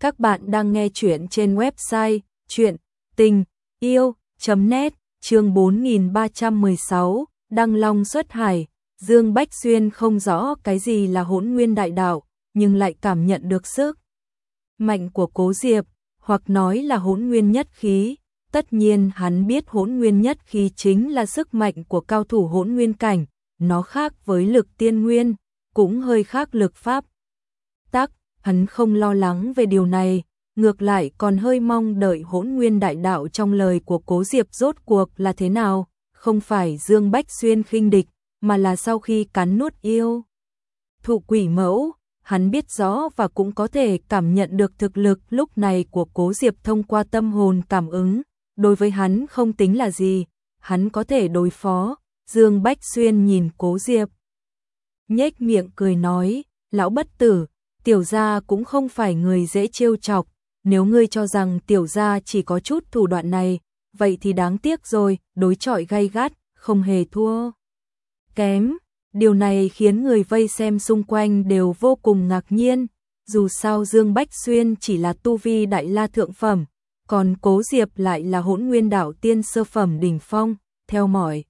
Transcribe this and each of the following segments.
Các bạn đang nghe chuyện trên website chuyện tình yêu.net chương 4316 Đăng Long xuất hải. Dương Bách Xuyên không rõ cái gì là hỗn nguyên đại đạo, nhưng lại cảm nhận được sức mạnh của cố diệp, hoặc nói là hỗn nguyên nhất khí. Tất nhiên hắn biết hỗn nguyên nhất khí chính là sức mạnh của cao thủ hỗn nguyên cảnh, nó khác với lực tiên nguyên, cũng hơi khác lực pháp. Tác, hắn không lo lắng về điều này, ngược lại còn hơi mong đợi hỗn nguyên đại đạo trong lời của cố diệp rốt cuộc là thế nào, không phải Dương Bách Xuyên khinh địch, mà là sau khi cắn nuốt yêu. Thụ quỷ mẫu, hắn biết rõ và cũng có thể cảm nhận được thực lực lúc này của cố diệp thông qua tâm hồn cảm ứng, đối với hắn không tính là gì, hắn có thể đối phó, Dương Bách Xuyên nhìn cố diệp. nhếch miệng cười nói, lão bất tử, tiểu gia cũng không phải người dễ trêu chọc, nếu ngươi cho rằng tiểu gia chỉ có chút thủ đoạn này, vậy thì đáng tiếc rồi, đối chọi gay gắt, không hề thua. Kém, điều này khiến người vây xem xung quanh đều vô cùng ngạc nhiên, dù sao Dương Bách Xuyên chỉ là tu vi đại la thượng phẩm, còn Cố Diệp lại là hỗn nguyên đạo tiên sơ phẩm đỉnh phong, theo mỏi.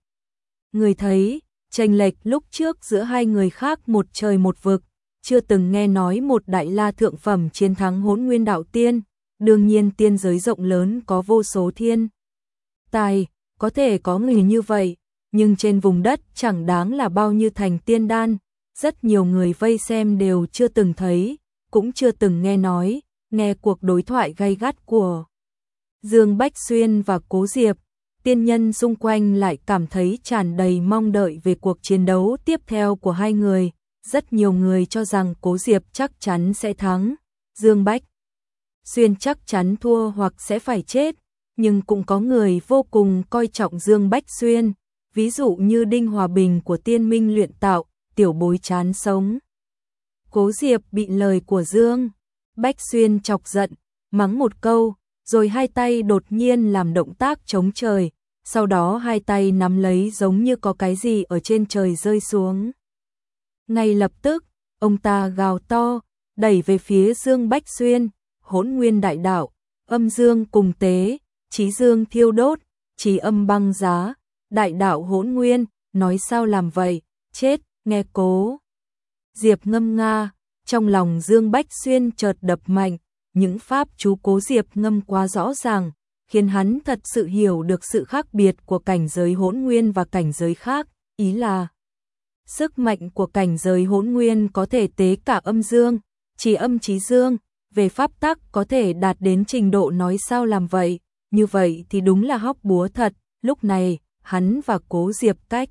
Người thấy, tranh lệch lúc trước giữa hai người khác một trời một vực, chưa từng nghe nói một đại la thượng phẩm chiến thắng hỗn nguyên đạo tiên, đương nhiên tiên giới rộng lớn có vô số thiên. Tài, có thể có người như vậy, nhưng trên vùng đất chẳng đáng là bao nhiêu thành tiên đan, rất nhiều người vây xem đều chưa từng thấy, cũng chưa từng nghe nói, nghe cuộc đối thoại gay gắt của Dương Bách Xuyên và Cố Diệp, tiên nhân xung quanh lại cảm thấy tràn đầy mong đợi về cuộc chiến đấu tiếp theo của hai người, rất nhiều người cho rằng Cố Diệp chắc chắn sẽ thắng, Dương Bách Xuyên chắc chắn thua hoặc sẽ phải chết, nhưng cũng có người vô cùng coi trọng Dương Bách Xuyên, ví dụ như Đinh Hòa Bình của tiên minh luyện tạo, tiểu bối chán sống. Cố Diệp bị lời của Dương Bách Xuyên chọc giận, mắng một câu, rồi hai tay đột nhiên làm động tác chống trời, sau đó hai tay nắm lấy giống như có cái gì ở trên trời rơi xuống. Ngay lập tức, ông ta gào to, đẩy về phía Dương Bách Xuyên, hỗn nguyên đại đạo, âm dương cùng tế, trí dương thiêu đốt, trí âm băng giá, đại đạo hỗn nguyên, nói sao làm vậy, chết, nghe cố. Diệp ngâm nga, trong lòng Dương Bách Xuyên chợt đập mạnh, những pháp chú cố Diệp ngâm quá rõ ràng, khiến hắn thật sự hiểu được sự khác biệt của cảnh giới hỗn nguyên và cảnh giới khác, ý là sức mạnh của cảnh giới hỗn nguyên có thể tế cả âm dương, chỉ âm trí dương, về pháp tắc có thể đạt đến trình độ nói sao làm vậy, như vậy thì đúng là hóc búa thật, lúc này, hắn và cố diệp cách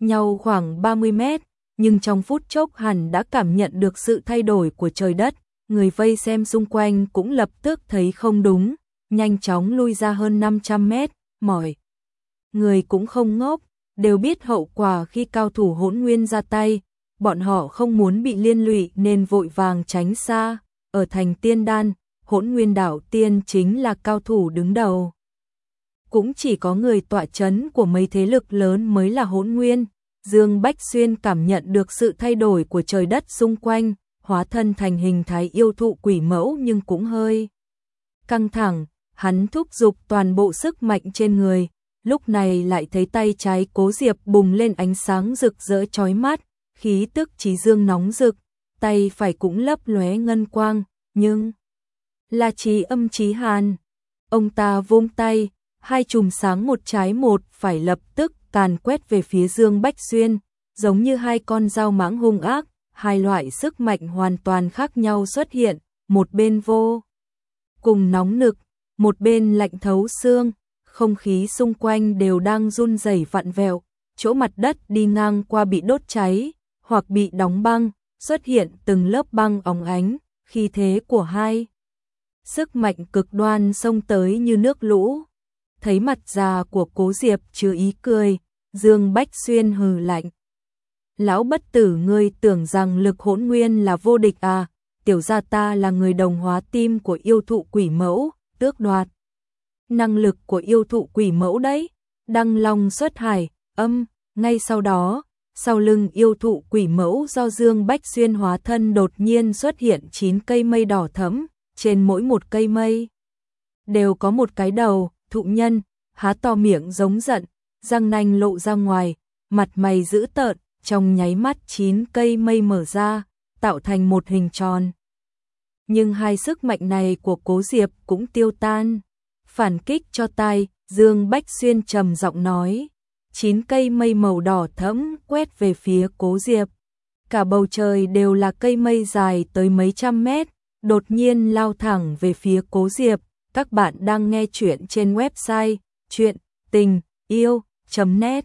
nhau khoảng 30 mét, nhưng trong phút chốc hẳn đã cảm nhận được sự thay đổi của trời đất, người vây xem xung quanh cũng lập tức thấy không đúng, nhanh chóng lui ra hơn 500 mét, mỏi. Người cũng không ngốc, đều biết hậu quả khi cao thủ hỗn nguyên ra tay, bọn họ không muốn bị liên lụy nên vội vàng tránh xa, ở thành tiên đan, hỗn nguyên đảo tiên chính là cao thủ đứng đầu. Cũng chỉ có người tọa chấn của mấy thế lực lớn mới là hỗn nguyên, Dương Bách Xuyên cảm nhận được sự thay đổi của trời đất xung quanh, hóa thân thành hình thái yêu thụ quỷ mẫu nhưng cũng hơi căng thẳng, hắn thúc giục toàn bộ sức mạnh trên người, lúc này lại thấy tay trái cố diệp bùng lên ánh sáng rực rỡ chói mắt, khí tức trí dương nóng rực, tay phải cũng lấp lóe ngân quang, nhưng là trí âm trí hàn. Ông ta vung tay, hai chùm sáng một trái một phải lập tức càn quét về phía Dương Bách Xuyên, giống như hai con dao mãng hung ác, hai loại sức mạnh hoàn toàn khác nhau xuất hiện, một bên vô cùng nóng nực, một bên lạnh thấu xương, không khí xung quanh đều đang run rẩy vặn vẹo, chỗ mặt đất đi ngang qua bị đốt cháy, hoặc bị đóng băng, xuất hiện từng lớp băng óng ánh, khi thế của hai. Sức mạnh cực đoan xông tới như nước lũ. Thấy mặt già của cố diệp chưa ý cười, Dương Bách Xuyên hừ lạnh. Lão bất tử ngươi tưởng rằng lực hỗn nguyên là vô địch à, tiểu gia ta là người đồng hóa tim của yêu thụ quỷ mẫu, tước đoạt. Năng lực của yêu thụ quỷ mẫu đấy, đăng long xuất hải, âm, ngay sau đó, sau lưng yêu thụ quỷ mẫu do Dương Bách Xuyên hóa thân đột nhiên xuất hiện chín cây mây đỏ thẫm, trên mỗi một cây mây đều có một cái đầu, thụ nhân, há to miệng giống giận, răng nanh lộ ra ngoài, mặt mày dữ tợn, trong nháy mắt chín cây mây mở ra, tạo thành một hình tròn. Nhưng hai sức mạnh này của Cố Diệp cũng tiêu tan. Phản kích cho tai, Dương Bách Xuyên trầm giọng nói. Chín cây mây màu đỏ thẫm quét về phía Cố Diệp. Cả bầu trời đều là cây mây dài tới mấy trăm mét, đột nhiên lao thẳng về phía Cố Diệp. Các bạn đang nghe chuyện trên website chuyện tình yêu.net